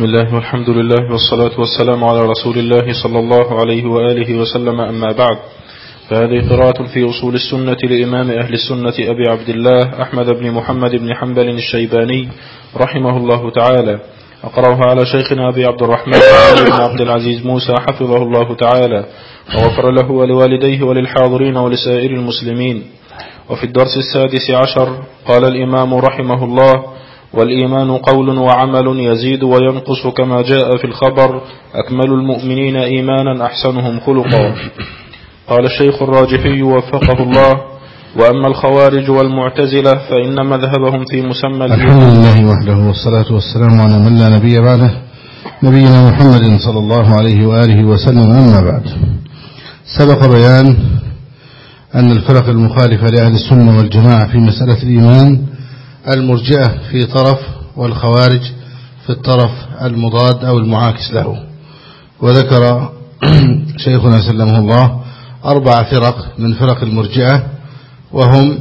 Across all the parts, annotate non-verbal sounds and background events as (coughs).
بسم الله والحمد لله والصلاة والسلام على رسول الله صلى الله عليه وآله وسلم. أما بعد فهذه قراءة في أصول السنة لإمام أهل السنة أبي عبد الله أحمد بن محمد بن حنبل الشيباني رحمه الله تعالى. أقرأها على شيخنا أبي عبد الرحمن بن عبد العزيز موسى حفظه الله تعالى وغفر له ولوالديه وللحاضرين ولسائر المسلمين. وفي الدرس السادس عشر قال الإمام رحمه الله والإيمان قول وعمل يزيد وينقص كما جاء في الخبر. أكمل المؤمنين إيمانا أحسنهم خلقا. قال الشيخ الراجحي وفقه الله. وأما الخوارج والمعتزلة فإن مذهبهم في مسمى الحمد لله وحده والصلاة والسلام على من لا نبي بعده. نبينا محمد صلى الله عليه وآله وسلم. أما بعد سبق بيان أن الفرق المخالفة لأهل السنة والجماعة في مسألة الإيمان المرجئة في طرف والخوارج في الطرف المضاد أو المعاكس له. وذكر (clears throat) شيخنا سلمه الله أربع فرق من فرق المرجئة وهم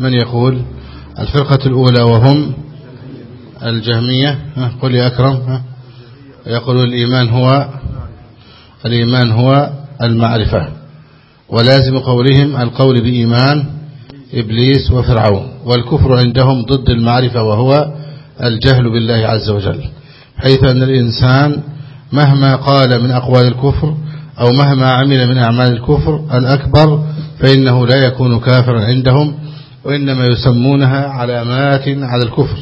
من يقول؟ الفرقة الأولى وهم الجهمية قل يا أكرم يقول الإيمان هو الإيمان هو المعرفة. ولازم قولهم القول بإيمان إبليس وفرعون. والكفر عندهم ضد المعرفة وهو الجهل بالله عز وجل. حيث أن الإنسان مهما قال من أقوال الكفر أو مهما عمل من أعمال الكفر الأكبر فإنه لا يكون كافرا عندهم وإنما يسمونها علامات على الكفر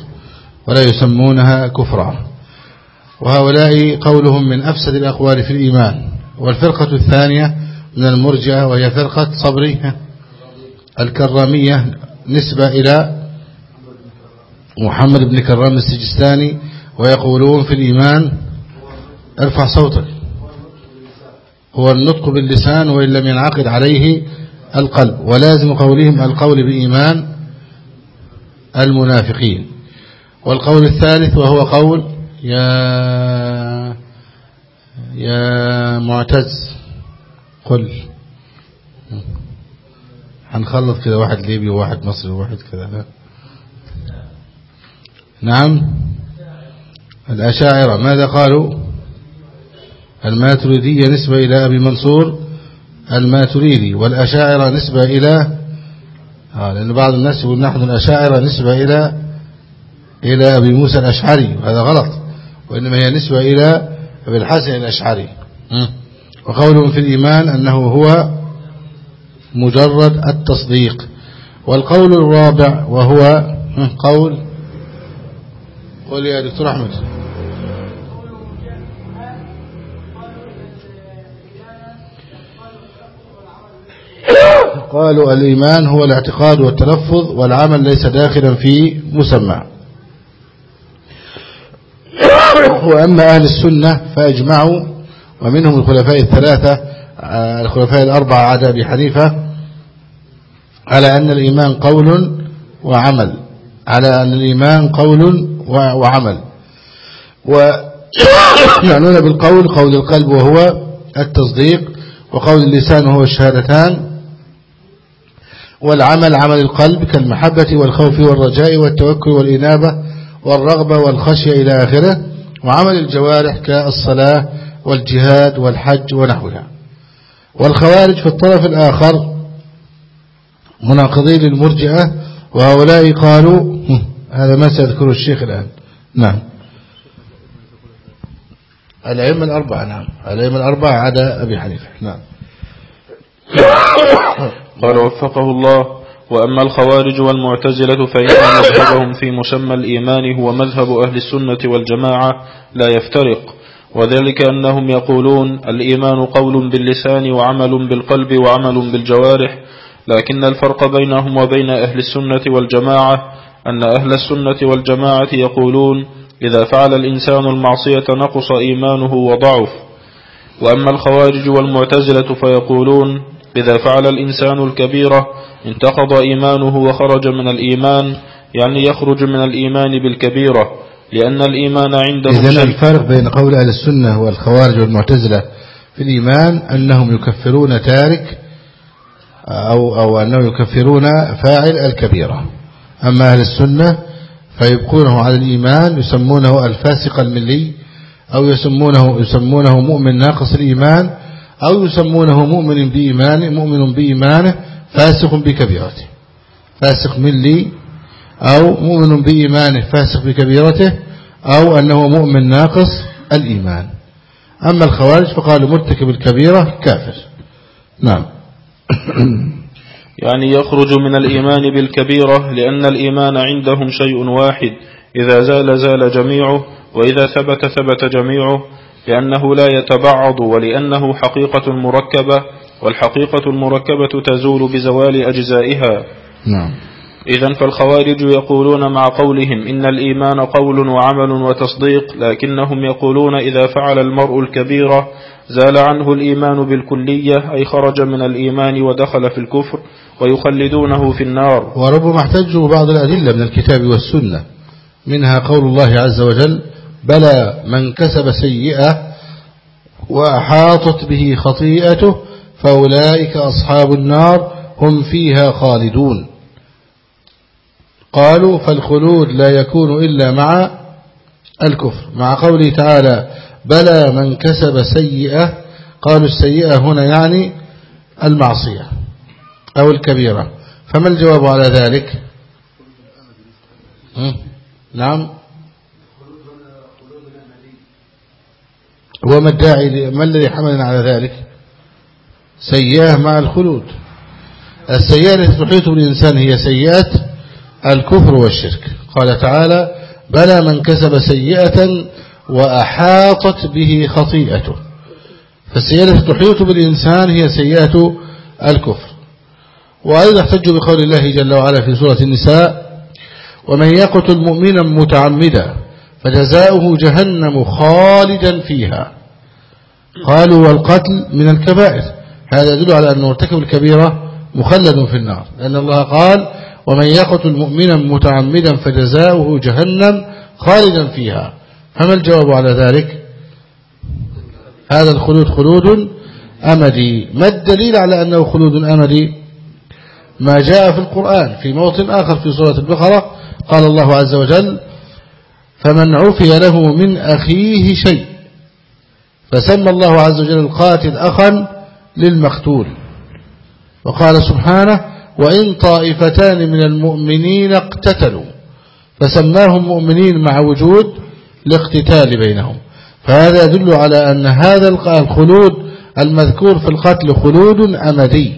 ولا يسمونها كفرا. وهؤلاء قولهم من أفسد الأقوال في الإيمان. والفرقة الثانية من المرجعة وهي فرقة صبري الكرامية نسبة إلى محمد بن كرام السجستاني ويقولون في الإيمان ارفع صوتك. هو النطق باللسان وإن لم ينعقد عليه القلب ولازم قولهم القول بإيمان المنافقين. والقول الثالث وهو قول يا يا معتز قل. هنخلط كده واحد ليبي وواحد مصري وواحد كده نعم. الأشاعرة ماذا قالوا؟ الماتريدية نسبة إلى أبي منصور الماتريدي والأشاعرة نسبة إلى آه لأن بعض الناس يقول نحن الأشاعرة نسبة إلى إلى أبي موسى الأشعري هذا غلط. وإنما هي نسبة إلى أبي الحسن الأشعري. وقولهم في الإيمان أنه هو مجرد التصديق. والقول الرابع وهو قول قول يا دكتور أحمد. قالوا الإيمان هو الاعتقاد والتلفظ والعمل ليس داخلا في مسمى. وأما أهل السنة فأجمعوا ومنهم الخلفاء الثلاثة الخلفاء الأربعة عدا أبي حنيفة على أن الإيمان قول وعمل على أن الإيمان قول وعمل. ويعنون (coughs) بالقول قول القلب وهو التصديق وقول اللسان وهو الشهادتان. والعمل عمل القلب كالمحبة والخوف والرجاء والتوكل والإنابة والرغبة والخشية إلى آخره وعمل الجوارح كالصلاة والجهاد والحج ونحوها. والخوارج في الطرف الآخر. مناقضين للمرجئة وهؤلاء قالوا هذا ما سيذكره الشيخ الآن. نعم. الأئمة الأربعة نعم. الأئمة الأربعة عدا أبي حنيفة. نعم. قال وفقه الله وأما الخوارج والمعتزلة فإن مذهبهم في مسمى الإيمان هو مذهب أهل السنة والجماعة لا يفترق. وذلك أنهم يقولون الإيمان قول باللسان وعمل بالقلب وعمل بالجوارح لكن الفرق بينهم وبين أهل السنة والجماعة أن أهل السنة والجماعة يقولون إذا فعل الإنسان المعصية نقص إيمانه وضعف. وأما الخوارج والمعتزلة فيقولون إذا فعل الإنسان الكبيرة انتقض إيمانه وخرج من الإيمان يعني يخرج من الإيمان بالكبيرة. لأن الإيمان عندهم إذن الفرق بين قول أهل السنة والخوارج والمعتزلة في الإيمان أنهم يكفرون تارك أو, أو أنهم يكفرون فاعل الكبيرة. أما أهل السنة فيبقونه على الإيمان يسمونه الفاسق الملي أو يسمونه يسمونه مؤمن ناقص الإيمان أو يسمونه مؤمن بإيمانه مؤمن بإيمانه فاسق بكبيرته. فاسق ملي أو مؤمن بإيمانه فاسق بكبيرته أو أنه مؤمن ناقص الإيمان. أما الخوارج فقالوا مرتكب الكبيرة كافر. نعم. (coughs) يعني يخرج من الإيمان بالكبيرة لأن الإيمان عندهم شيء واحد إذا زال زال جميعه وإذا ثبت ثبت جميعه لأنه لا يتبعض ولأنه حقيقة مركبة والحقيقة المركبة تزول بزوال أجزائها. نعم. إذا فالخوارج يقولون مع قولهم إن الإيمان قول وعمل وتصديق لكنهم يقولون إذا فعل المرء الكبيرة زال عنه الإيمان بالكلية أي خرج من الإيمان ودخل في الكفر ويخلدونه في النار. وربما احتجوا بعض الأدلة من الكتاب والسنة منها قول الله عز وجل بلى من كسب سيئة وأحاطت به خطيئته فأولئك أصحاب النار هم فيها خالدون. قالوا فالخلود لا يكون إلا مع الكفر. مع قوله تعالى بلى من كسب سيئة قالوا السيئة هنا يعني المعصية أو الكبيرة. فما الجواب على ذلك؟ نعم. وما الداعي ما الذي حملنا على ذلك؟ سيئة مع الخلود. السيئة التي تحيط بالإنسان هي سيئة الكفر والشرك. قال تعالى بلى من كسب سيئة وأحاطت به خطيئته. فالسيئة التي تحيط بالإنسان هي سيئة الكفر. وأيضا احتج بقول الله جل وعلا في سورة النساء ومن يقتل مؤمنا متعمدا فجزاؤه جهنم خالدا فيها. قالوا والقتل من الكبائر. هذا يدل على أن مرتكب الكبيرة مخلد في النار. لأن الله قال ومن يقتل مؤمنا متعمدا فجزاؤه جهنم خالدا فيها. فما الجواب على ذلك؟ هذا الخلود خلود أمدي. ما الدليل على أنه خلود أمدي؟ ما جاء في القرآن في موطن آخر في سورة البقرة قال الله عز وجل فمن عفي له من أخيه شيء فسمى الله عز وجل القاتل أخا للمقتول. وقال سبحانه وإن طائفتان من المؤمنين اقتتلوا فسماهم مؤمنين مع وجود الاقتتال بينهم. فهذا يدل على أن هذا الخلود المذكور في القتل خلود أمدي.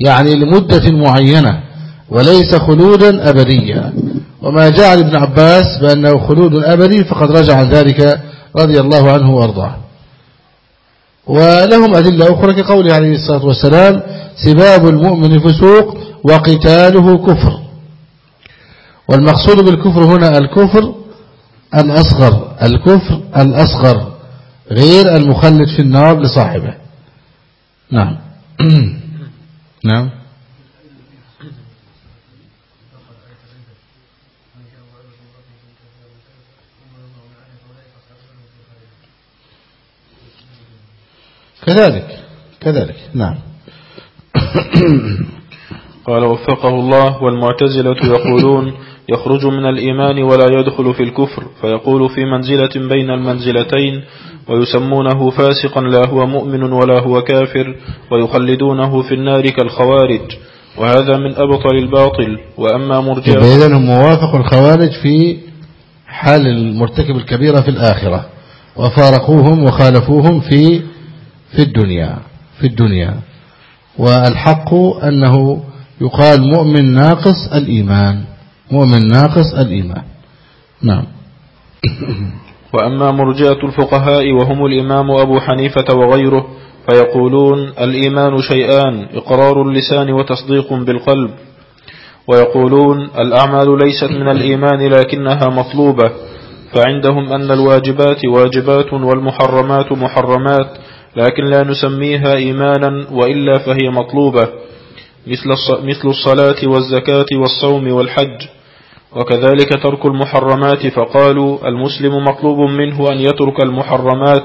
يعني لمدة معينة وليس خلودا أبديا. وما جعل ابن عباس بأنه خلود أبدي فقد رجع عن ذلك رضي الله عنه وأرضاه. ولهم أدلة أخرى كقوله عليه الصلاة والسلام سباب المؤمن فسوق وقتاله كفر. والمقصود بالكفر هنا الكفر الأصغر الكفر الأصغر غير المخلد في النار لصاحبه. نعم. (clears throat) نعم. كذلك كذلك نعم. (coughs) قال وفقه الله والمعتزلة يقولون يخرج من الإيمان ولا يدخل في الكفر فيقول في منزلة بين المنزلتين ويسمونه فاسقا لا هو مؤمن ولا هو كافر ويخلدونه في النار كالخوارج وهذا من أبطل الباطل وأما مرجع إذن هم موافق الخوارج في حال المرتكب الكبيرة في الآخرة وفارقوهم وخالفوهم في في الدنيا في الدنيا. والحق أنه يقال مؤمن ناقص الإيمان مؤمن ناقص الإيمان. نعم. (coughs) وأما مرجئة الفقهاء وهم الإمام أبو حنيفة وغيره فيقولون الإيمان شيئان إقرار اللسان وتصديق بالقلب. ويقولون الأعمال ليست من الإيمان لكنها مطلوبة فعندهم أن الواجبات واجبات والمحرمات محرمات لكن لا نسميها إيمانا وإلا فهي مطلوبة مثل الصلاة والزكاة والصوم والحج. وكذلك ترك المحرمات فقالوا المسلم مطلوب منه أن يترك المحرمات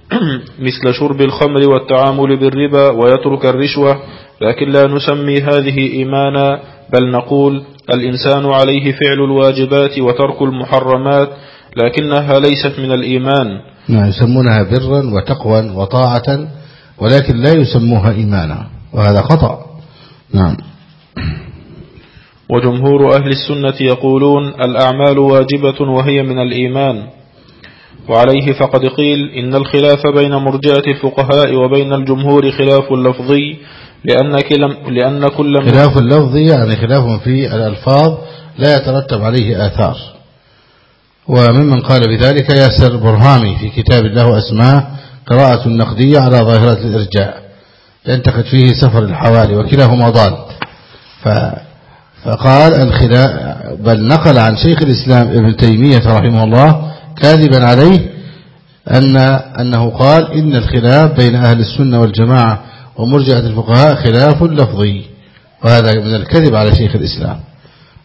(clears throat) مثل شرب الخمر والتعامل بالربا ويترك الرشوة. لكن لا نسمي هذه إيمانا بل نقول الإنسان عليه فعل الواجبات وترك المحرمات لكنها ليست من الإيمان. نعم يسمونها برا وتقوى وطاعة ولكن لا يسموها إيمانا وهذا خطأ. نعم. وجمهور أهل السنة يقولون الأعمال واجبة وهي من الإيمان. وعليه فقد قيل إن الخلاف بين مرجئة الفقهاء وبين الجمهور خلاف لفظي لأن, لأن كل خلاف اللفظي يعني خلاف في الألفاظ لا يترتب عليه آثار. وممن قال بذلك ياسر برهامي في كتاب الله أسماء قراءة النقدية على ظاهرة الإرجاء ينتقد فيه سفر الحوالي وكلاهما ضال. فقال بل نقل عن شيخ الإسلام ابن تيمية رحمه الله كاذبا عليه أن أنه قال إن الخلاف بين أهل السنة والجماعة ومرجعة الفقهاء خلاف لفظي وهذا من الكذب على شيخ الإسلام.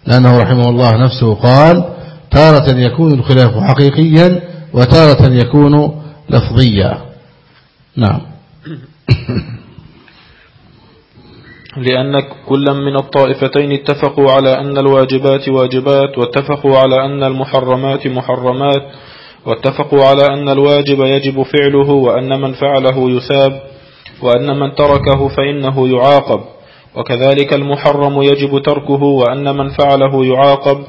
لأنه رحمه الله نفسه قال تارة يكون الخلاف حقيقيا وتارة يكون لفظيا. نعم. (coughs) لأن كل من الطائفتين اتفقوا على أن الواجبات واجبات واتفقوا على أن المحرمات محرمات واتفقوا على أن الواجب يجب فعله وأن من فعله يثاب وأن من تركه فإنه يعاقب. وكذلك المحرم يجب تركه وأن من فعله يعاقب.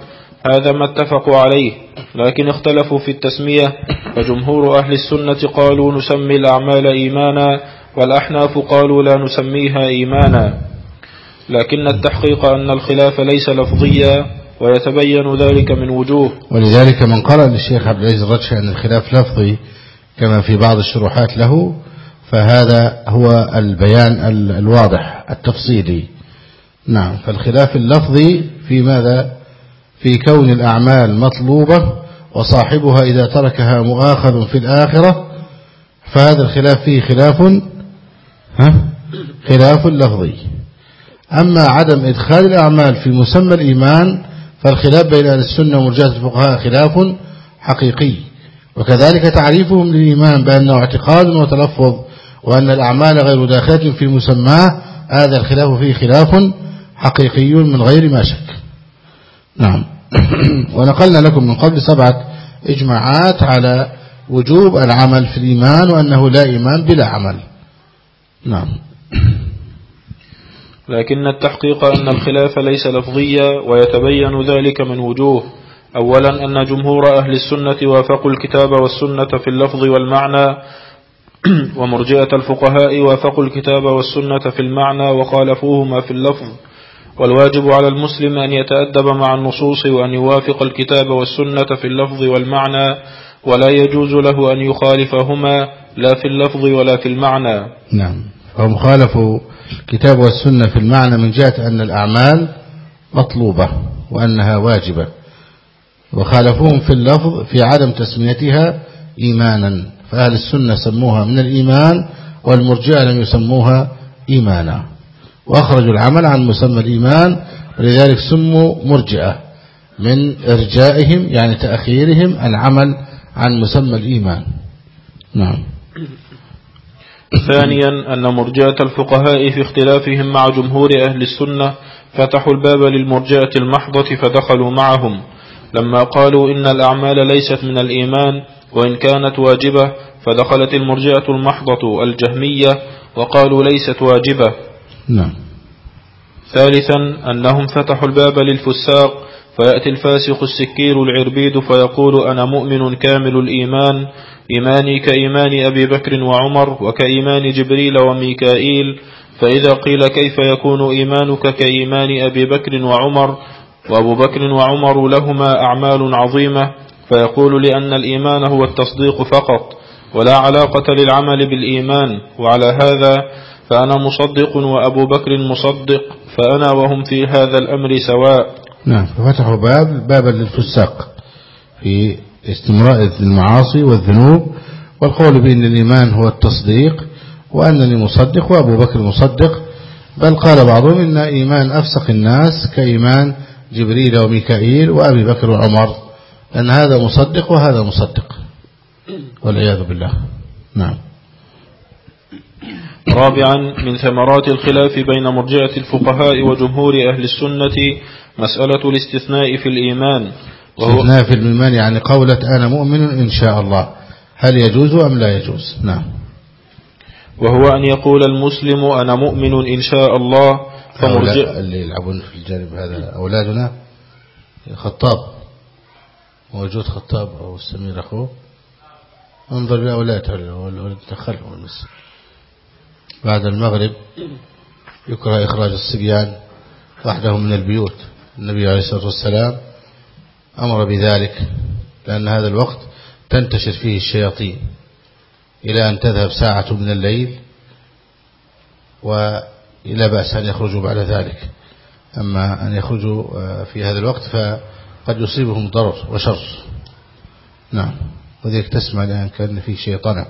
هذا ما اتفقوا عليه لكن اختلفوا في التسمية. فجمهور أهل السنة قالوا نسمي الأعمال إيمانا والأحناف قالوا لا نسميها إيمانا. لكن التحقيق أن الخلاف ليس لفظيا ويتبين ذلك من وجوه. ولذلك من قرأ للشيخ عبد العزيز الرجحي أن الخلاف لفظي كما في بعض الشروحات له فهذا هو البيان الواضح التفصيلي. نعم فالخلاف اللفظي في ماذا؟ في كون الأعمال مطلوبة وصاحبها إذا تركها مؤاخذ في الآخرة فهذا الخلاف فيه خلاف خلاف لفظي. أما عدم إدخال الأعمال في مسمى الإيمان فالخلاف بين أهل السنة ومرجات الفقهاء خلاف حقيقي. وكذلك تعريفهم للإيمان بأنه اعتقاد وتلفظ وأن الأعمال غير داخلة في مسماه هذا الخلاف فيه خلاف حقيقي من غير ما شك. نعم. (coughs) ونقلنا لكم من قبل سبعة إجماعات على وجوب العمل في الإيمان وأنه لا إيمان بلا عمل. نعم. لكن التحقيق أن الخلاف ليس لفظيا ويتبين ذلك من وجوه. أولا أن جمهور أهل السنة وافقوا الكتاب والسنة في اللفظ والمعنى (coughs) ومرجئة الفقهاء وافقوا الكتاب والسنة في المعنى وخالفوهما في اللفظ. والواجب على المسلم أن يتأدب مع النصوص وأن يوافق الكتاب والسنة في اللفظ والمعنى ولا يجوز له أن يخالفهما لا في اللفظ ولا في المعنى. نعم. فهم خالفوا الكتاب والسنة في المعنى من جهة أن الأعمال مطلوبة وأنها واجبة وخالفوهم في اللفظ في عدم تسميتها إيمانا. فأهل السنة سموها من الإيمان والمرجئة لم يسموها إيمانا. وأخرجوا العمل عن مسمى الإيمان ولذلك سموا مرجئة من إرجائهم يعني تأخيرهم العمل عن مسمى الإيمان. نعم. (coughs) ثانيا أن مرجئة الفقهاء في اختلافهم مع جمهور أهل السنة فتحوا الباب للمرجئة المحضة فدخلوا معهم. لما قالوا إن الأعمال ليست من الإيمان وإن كانت واجبة فدخلت المرجئة المحضة الجهمية وقالوا ليست واجبة. نعم. ثالثا أنهم فتحوا الباب للفساق فيأتي الفاسق السكير العربيد فيقول أنا مؤمن كامل الإيمان إيماني كإيمان أبي بكر وعمر وكإيمان جبريل وميكائيل فإذا قيل كيف يكون إيمانك كإيمان أبي بكر وعمر؟ وأبو بكر وعمر لهما أعمال عظيمة فيقول لأن الإيمان هو التصديق فقط ولا علاقة للعمل بالإيمان وعلى هذا فأنا مصدق وأبو بكر مصدق فأنا وهم في هذا الأمر سواء. نعم ففتحوا باب بابا للفساق في استمراء المعاصي والذنوب والقول بأن الإيمان هو التصديق وأنني مصدق وأبو بكر مصدق بل قال بعضهم إن إيمان أفسق الناس كإيمان جبريل وميكائيل وأبي بكر وعمر أن هذا مصدق وهذا مصدق. والعياذ بالله. نعم. رابعا من ثمرات الخلاف بين مرجئة الفقهاء وجمهور أهل السنة مسألة الاستثناء في الإيمان. استثناء في الإيمان يعني قولة أنا مؤمن إن شاء الله. هل يجوز أم لا يجوز؟ نعم. وهو أن يقول المسلم أنا مؤمن إن شاء الله فمرجع اللي يلعبون في الجانب هذا أولادنا؟ خطاب. موجود خطاب أو السمير أخوه؟ انظر بأولاده والولد دخلهم بس بعد المغرب يكره إخراج الصبيان وحدهم من البيوت. النبي عليه الصلاة والسلام أمر بذلك لأن هذا الوقت تنتشر فيه الشياطين إلى أن تذهب ساعة من الليل وإلى بأس أن يخرجوا بعد ذلك. أما أن يخرجوا في هذا الوقت فقد يصيبهم ضرر وشر. نعم. وذلك تسمع الآن كأن في شيطان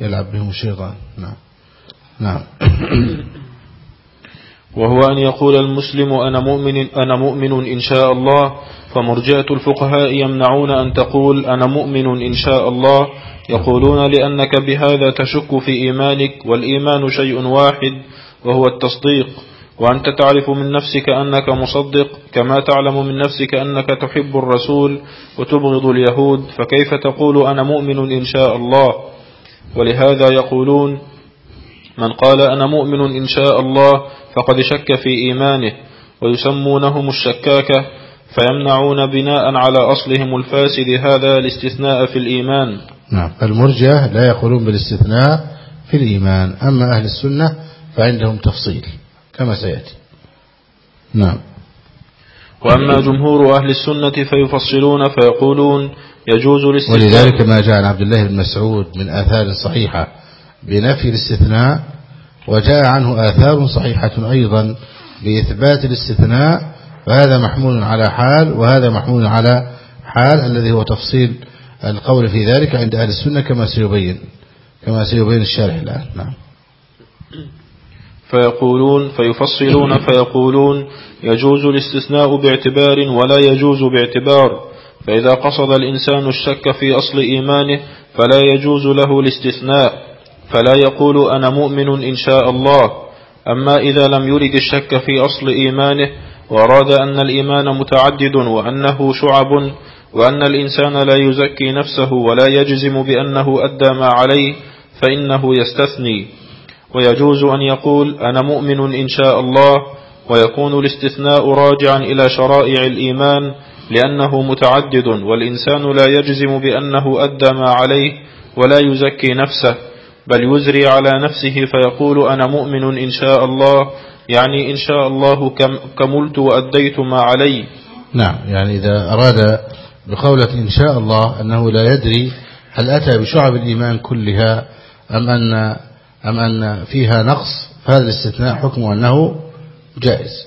يلعب بهم الشيطان. نعم. نعم. (coughs) وهو أن يقول المسلم أنا مؤمن, أنا مؤمن إن شاء الله. فمرجئة الفقهاء يمنعون أن تقول أنا مؤمن إن شاء الله. يقولون لأنك بهذا تشك في إيمانك والإيمان شيء واحد وهو التصديق. وأنت تعرف من نفسك أنك مصدق كما تعلم من نفسك أنك تحب الرسول وتبغض اليهود. فكيف تقول أنا مؤمن إن شاء الله؟ ولهذا يقولون من قال أنا مؤمن إن شاء الله فقد شك في إيمانه ويسمونهم الشكاكة فيمنعون بناء على أصلهم الفاسد هذا الاستثناء في الإيمان. نعم. المرجع لا يقولون بالاستثناء في الإيمان أما أهل السنة فعندهم تفصيل كما سيأتي. نعم. وأما جمهور أهل السنة فيفصلون فيقولون يجوز الاستثناء. ولذلك ما جاء عن عبد الله بن مسعود من آثار صحيحة بنفي الاستثناء وجاء عنه آثار صحيحة أيضا بإثبات الاستثناء فهذا محمول على حال وهذا محمول على حال الذي هو تفصيل القول في ذلك عند أهل السنة كما سيبين كما سيبين الشارح الآن. نعم. فيقولون فيفصلون فيقولون يجوز الاستثناء باعتبار ولا يجوز باعتبار فإذا قصد الإنسان الشك في أصل إيمانه فلا يجوز له الاستثناء. فلا يقول أنا مؤمن إن شاء الله. أما إذا لم يرد الشك في أصل إيمانه وأراد أن الإيمان متعدد وأنه شعب وأن الإنسان لا يزكي نفسه ولا يجزم بأنه أدى ما عليه فإنه يستثني. ويجوز أن يقول أنا مؤمن إن شاء الله ويكون الاستثناء راجعا إلى شرائع الإيمان لأنه متعدد والإنسان لا يجزم بأنه أدى ما عليه ولا يزكي نفسه. بل يزري على نفسه فيقول أنا مؤمن إن شاء الله يعني إن شاء الله كملت وأديت ما علي. نعم يعني إذا أراد بقولة إن شاء الله أنه لا يدري هل أتى بشعب الإيمان كلها أم أن, أم أن فيها نقص فهذا الاستثناء حكمه أنه جائز.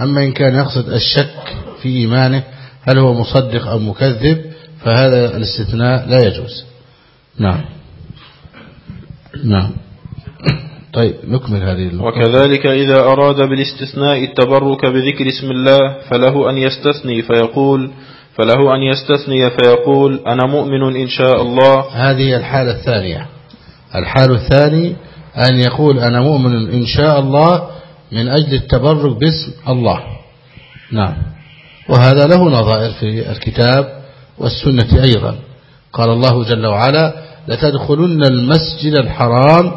أما إن كان يقصد الشك في إيمانه هل هو مصدق أو مكذب فهذا الاستثناء لا يجوز. نعم. نعم. طيب نكمل هذه النقطة وكذلك إذا أراد بالاستثناء التبرك بذكر اسم الله فله أن يستثني فيقول فله أن يستثني فيقول أنا مؤمن إن شاء الله. هذه الحالة الثانية. الحال الثاني أن يقول أنا مؤمن إن شاء الله من أجل التبرك باسم الله. نعم. وهذا له نظائر في الكتاب والسنة أيضا. قال الله جل وعلا لتدخلن المسجد الحرام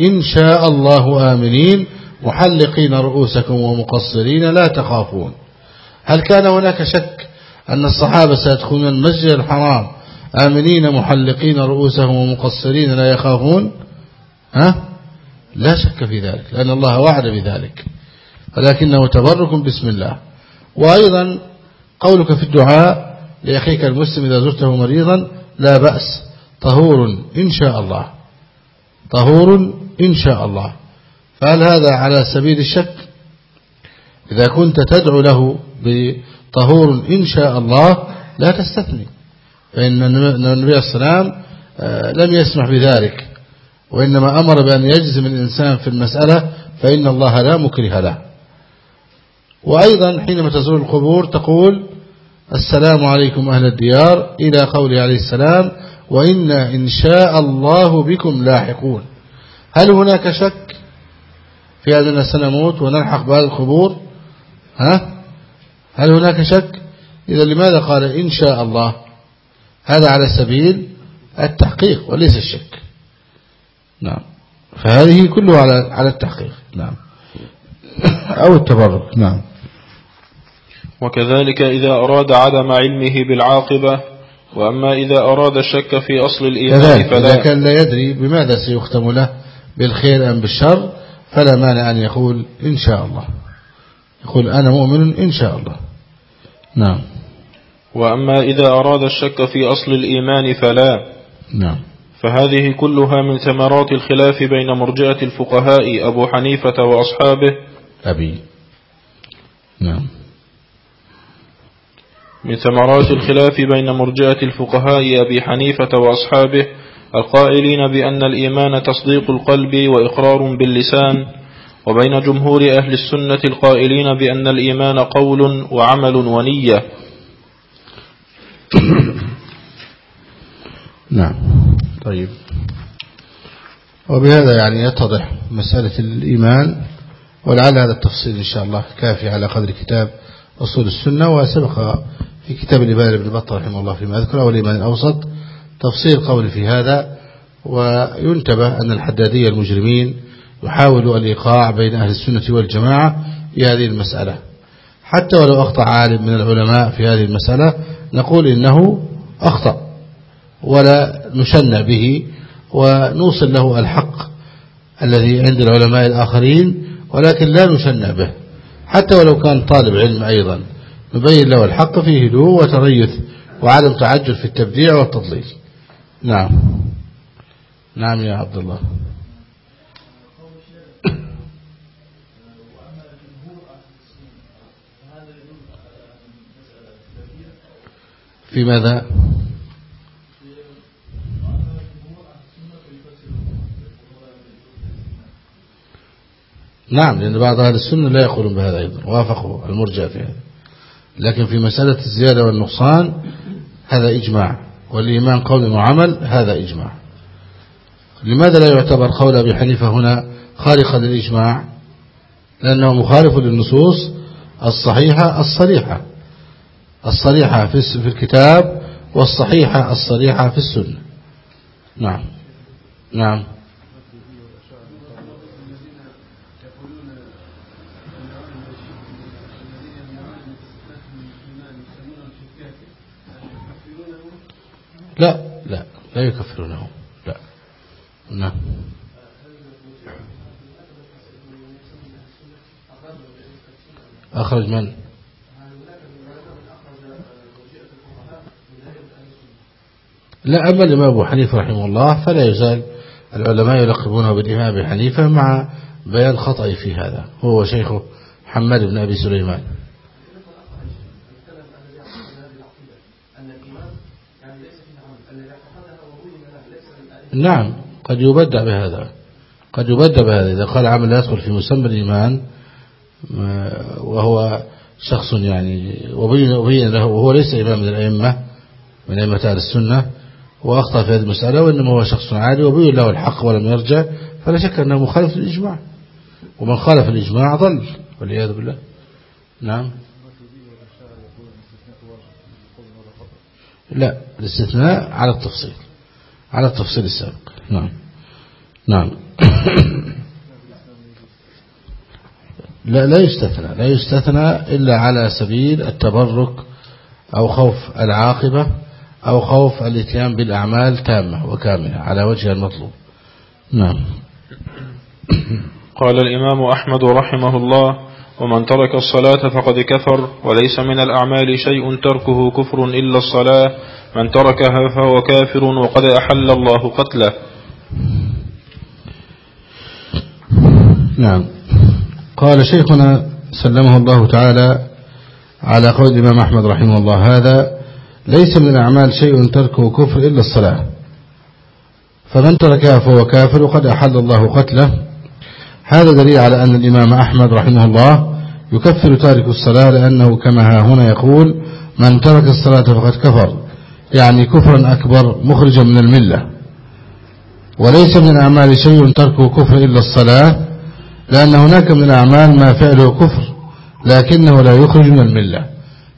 إن شاء الله آمنين محلقين رؤوسكم ومقصرين لا تخافون. هل كان هناك شك أن الصحابة سيدخلون المسجد الحرام آمنين محلقين رؤوسهم ومقصرين لا يخافون؟ ها؟ لا شك في ذلك لأن الله وعد بذلك ولكنه تبرك بسم الله. وأيضا قولك في الدعاء لأخيك المسلم إذا زرته مريضا لا بأس طهور إن شاء الله. طهور إن شاء الله. فهل هذا على سبيل الشك؟ إذا كنت تدعو له بطهور إن شاء الله لا تستثني. فإن النبي صلى الله عليه وسلم آه، لم يسمح بذلك. وإنما أمر بأن يجزم الإنسان في المسألة فإن الله لا مكره له. وأيضا حينما تزور القبور تقول السلام عليكم أهل الديار إلى قوله عليه السلام وإنا إن شاء الله بكم لاحقون. هل هناك شك في أننا سنموت ونلحق بهذه القبور ها؟ هل هناك شك؟ إذا لماذا قال إن شاء الله؟ هذا على سبيل التحقيق وليس الشك. نعم. فهذه كلها على على التحقيق. نعم. (coughs) أو التبرك نعم. وكذلك إذا أراد عدم علمه بالعاقبة وأما إذا أراد الشك في أصل الإيمان فلا إذا كان لا يدري بماذا سيختم له بالخير أم بالشر فلا مانع أن يقول إن شاء الله. يقول أنا مؤمن إن شاء الله. نعم. وأما إذا أراد الشك في أصل الإيمان فلا. نعم. فهذه كلها من ثمرات الخلاف بين مرجئة الفقهاء أبو حنيفة وأصحابه. أبي. نعم. من ثمرات الخلاف بين مرجئة الفقهاء أبي حنيفة وأصحابه القائلين بأن الإيمان تصديق القلب وإقرار باللسان وبين جمهور أهل السنة القائلين بأن الإيمان قول وعمل ونية. (coughs) نعم. طيب. وبهذا يعني يتضح مسألة الإيمان ولعل هذا التفصيل إن شاء الله كافي على قدر كتاب أصول السنة وسبق في كتاب الإبان بن بطة رحمه الله فيما أذكره والإيمان الأوسط تفصيل قول في هذا وينتبه أن الحدادية المجرمين يحاولوا الإيقاع بين أهل السنة والجماعة في هذه المسألة. حتى ولو أخطأ عالم من العلماء في هذه المسألة نقول إنه أخطأ ولا نشنع به ونوصل له الحق الذي عند العلماء الآخرين ولكن لا نشنع به. حتى ولو كان طالب علم أيضا. نبين له الحق فيه هدوء وتريث وعدم تعجل في التبديع والتضليل. نعم. نعم يا عبد الله. في ماذا؟ نعم لأن بعض أهل السنة لا يقولون بهذا أيضا وافقوا المرجع في هذا لكن في مسألة الزيادة والنقصان هذا إجماع والإيمان قول وعمل هذا إجماع. لماذا لا يعتبر قول أبي حنيفة هنا خارقا للإجماع؟ لأنه مخالف للنصوص الصحيحة الصريحة. الصريحة في الكتاب والصحيحة الصريحة في السنة. نعم. نعم. لا لا لا يكفرونه. لا. نعم. أخرج من؟ لا أما الإمام أبو حنيفة رحمه الله فلا يزال العلماء يلقبونه بالإمام أبي حنيفة مع بيان خطأ في هذا هو شيخه حماد بن أبي سليمان. نعم قد يبدع بهذا قد يبدع بهذا. إذا قال عمل يدخل في مسمى الإيمان وهو شخص يعني وبين له وهو ليس إمام من الأئمة من أئمة أهل السنة وأخطأ في هذه المسألة وإنما هو شخص عادي وبين له الحق ولم يرجع فلا شك أنه مخالف للإجماع. ومن خالف الإجماع ضل والعياذ بالله. نعم. لا الاستثناء على التفصيل. على التفصيل السابق. نعم. نعم. (coughs) لا لا يستثنى لا يستثنى إلا على سبيل التبرك أو خوف العاقبة أو خوف الإتيان بالأعمال تامة وكاملة على وجه المطلوب. نعم. (coughs) قال الإمام أحمد رحمه الله ومن ترك الصلاة فقد كفر وليس من الأعمال شيء تركه كفر إلا الصلاة من تركها فهو كافر وقد أحل الله قتله. نعم. قال شيخنا سلمه الله تعالى على قول الإمام أحمد رحمه الله هذا ليس من الأعمال شيء تركه كفر إلا الصلاة. فمن تركها فهو كافر وقد أحل الله قتله. هذا دليل على أن الإمام أحمد رحمه الله يكفر تارك الصلاة لأنه كما ها هنا يقول من ترك الصلاة فقد كفر. يعني كفرا أكبر مخرجا من الملة. وليس من الأعمال شيء تركه كفر إلا الصلاة لأن هناك من الأعمال ما فعله كفر لكنه لا يخرج من الملة.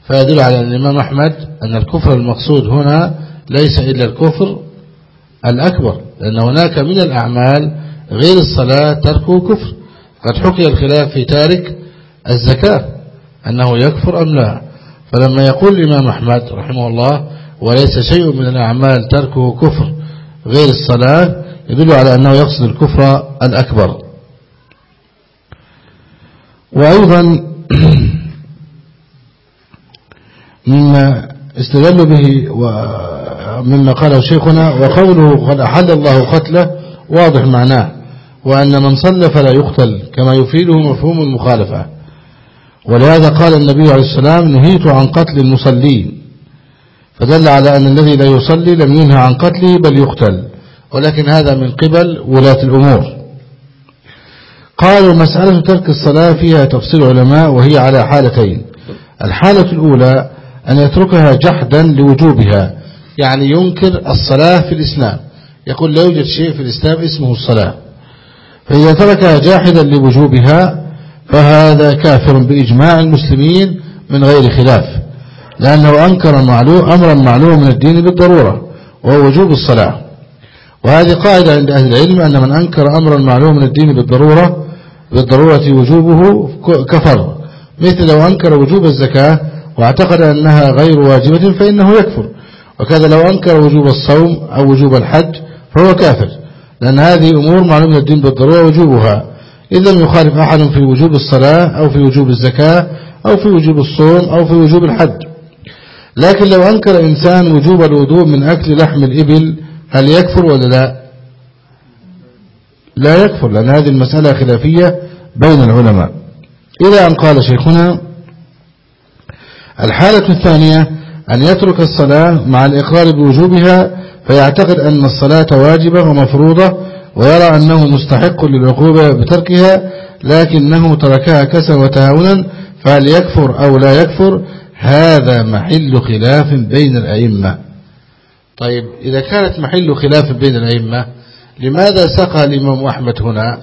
فيدل على الإمام أحمد أن الكفر المقصود هنا ليس إلا الكفر الأكبر لأن هناك من الأعمال غير الصلاة تركه كفر قد حكي الخلاف في تارك الزكاة أنه يكفر أم لا. فلما يقول الإمام أحمد رحمه الله وليس شيء من الأعمال تركه كفر غير الصلاة يدل على أنه يقصد الكفر الأكبر. وأيضا (clears throat) مما استدل به ومما قاله شيخنا وقوله قد أحل الله قتله واضح معناه. وأن من صلى فلا يقتل كما يفيده مفهوم المخالفة. ولهذا قال النبي عليه السلام نهيت عن قتل المصلين. فدل على أن الذي لا يصلي لم ينهى عن قتله بل يقتل. ولكن هذا من قبل ولاة الأمور. قالوا مسألة ترك الصلاة فيها تفصيل علماء وهي على حالتين. الحالة الأولى أن يتركها جحدا لوجوبها يعني ينكر الصلاة في الإسلام. يقول لا يوجد شيء في الإسلام اسمه الصلاة. فإذا تركها جاحدا لوجوبها فهذا كافر بإجماع المسلمين من غير خلاف. لأنه أنكر معلوم أمرا معلوم من الدين بالضرورة وهو وجوب الصلاة. وهذه قاعدة عند أهل العلم أن من أنكر أمرا معلوم من الدين بالضرورة بالضرورة وجوبه كفر. مثل لو أنكر وجوب الزكاة واعتقد أنها غير واجبة فإنه يكفر. وكذا لو أنكر وجوب الصوم أو وجوب الحج فهو كافر. لأن هذه أمور معلومة الدين بالضرورة وجوبها. إذا لم يخالف أحد في وجوب الصلاة أو في وجوب الزكاة أو في وجوب الصوم أو في وجوب الحج. لكن لو أنكر إنسان وجوب الوضوء من أكل لحم الإبل هل يكفر ولا لا؟ لا يكفر لأن هذه المسألة خلافية بين العلماء. إلى أن قال شيخنا الحالة الثانية أن يترك الصلاة مع الإقرار بوجوبها فيعتقد أن الصلاة واجبة ومفروضة ويرى أنه مستحق للعقوبة بتركها لكنه تركها كسا وتهاونا فهل يكفر أو لا يكفر؟ هذا محل خلاف بين الأئمة. طيب إذا كانت محل خلاف بين الأئمة لماذا سقى الإمام أحمد هنا؟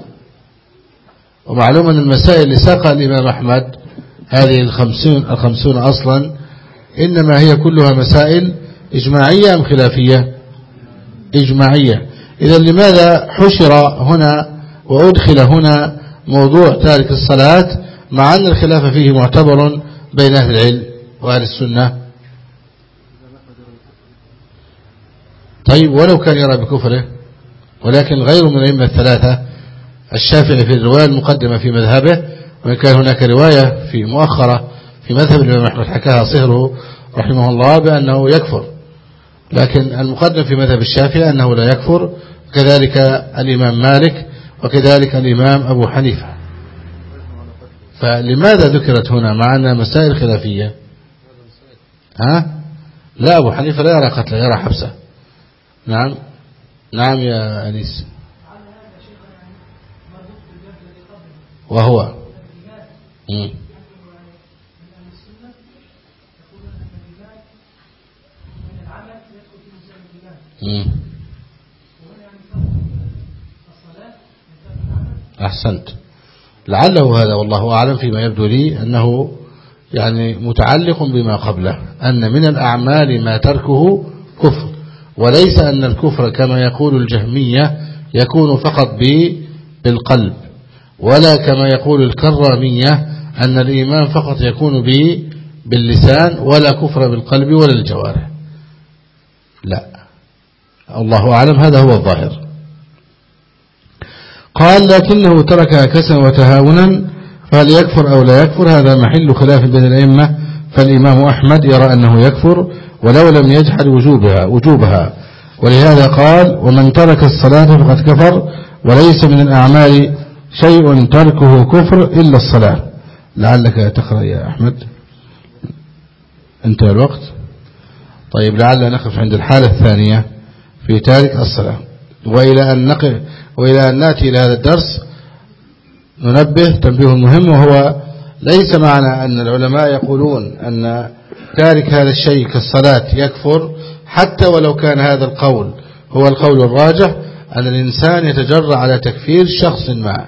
ومعلوم أن المسائل اللي سقى الإمام أحمد هذه الخمسون, الخمسون أصلا إنما هي كلها مسائل إجماعية أم خلافية؟ إجماعية. إذا لماذا حشر هنا وأدخل هنا موضوع تارك الصلاة مع أن الخلاف فيه معتبر بين أهل العلم؟ وأهل السنة. طيب ولو كان يرى بكفره ولكن غير من الأئمة الثلاثة الشافعي في الرواية المقدمة في مذهبه وإن كان هناك رواية في مؤخرة في مذهب الإمام أحمد حكاها صهره رحمه الله بأنه يكفر. لكن المقدم في مذهب الشافعي أنه لا يكفر كذلك الإمام مالك وكذلك الإمام أبو حنيفة. فلماذا ذكرت هنا مع أنها مسائل خلافية؟ ها؟ لا أبو حنيفة لا يرى قتله يرى حبسه. نعم. نعم يا أنيس. وهو. مم. أحسنت. لعله هذا والله أعلم فيما يبدو لي أنه يعني متعلق بما قبله أن من الأعمال ما تركه كفر وليس أن الكفر كما يقول الجهمية يكون فقط بالقلب ولا كما يقول الكرامية أن الإيمان فقط يكون باللسان ولا كفر بالقلب ولا الجوارح. لا. الله أعلم. هذا هو الظاهر. قال لكنه تركها كسا وتهاونا فهل يكفر أو لا يكفر؟ هذا محل خلاف بين الأئمة فالإمام أحمد يرى أنه يكفر ولو لم يجحد وجوبها, وجوبها. ولهذا قال ومن ترك الصلاة فقد كفر وليس من الأعمال شيء تركه كفر إلا الصلاة. لعلك تقرأ يا أحمد. انتهى الوقت. طيب لعل نقف عند الحالة الثانية في تارك الصلاة. وإلى أن, نقف وإلى أن نأتي إلى هذا الدرس ننبه تنبيه مهم وهو ليس معنى أن العلماء يقولون أن تارك هذا الشيء كالصلاة يكفر حتى ولو كان هذا القول هو القول الراجح أن الإنسان يتجرع على تكفير شخص ما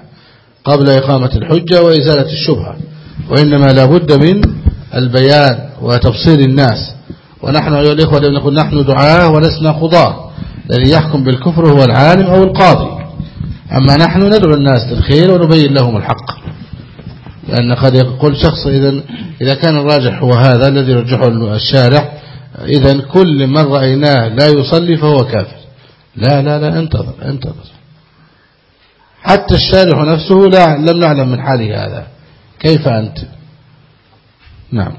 قبل إقامة الحجة وإزالة الشبهة وإنما لابد من البيان وتبصير الناس. ونحن أيها الإخوة نقول نحن دعاة ولسنا قضاة الذي يحكم بالكفر هو العالم أو القاضي. أما نحن ندعو الناس للخير ونبين لهم الحق. لأن قد يقول شخص إذا إذا كان الراجح هو هذا الذي يرجحه الشارع إذا كل من رأيناه لا يصلي فهو كافر. لا لا لا انتظر انتظر. حتى الشارع نفسه لا لم نعلم من حاله هذا. كيف أنت؟ نعم.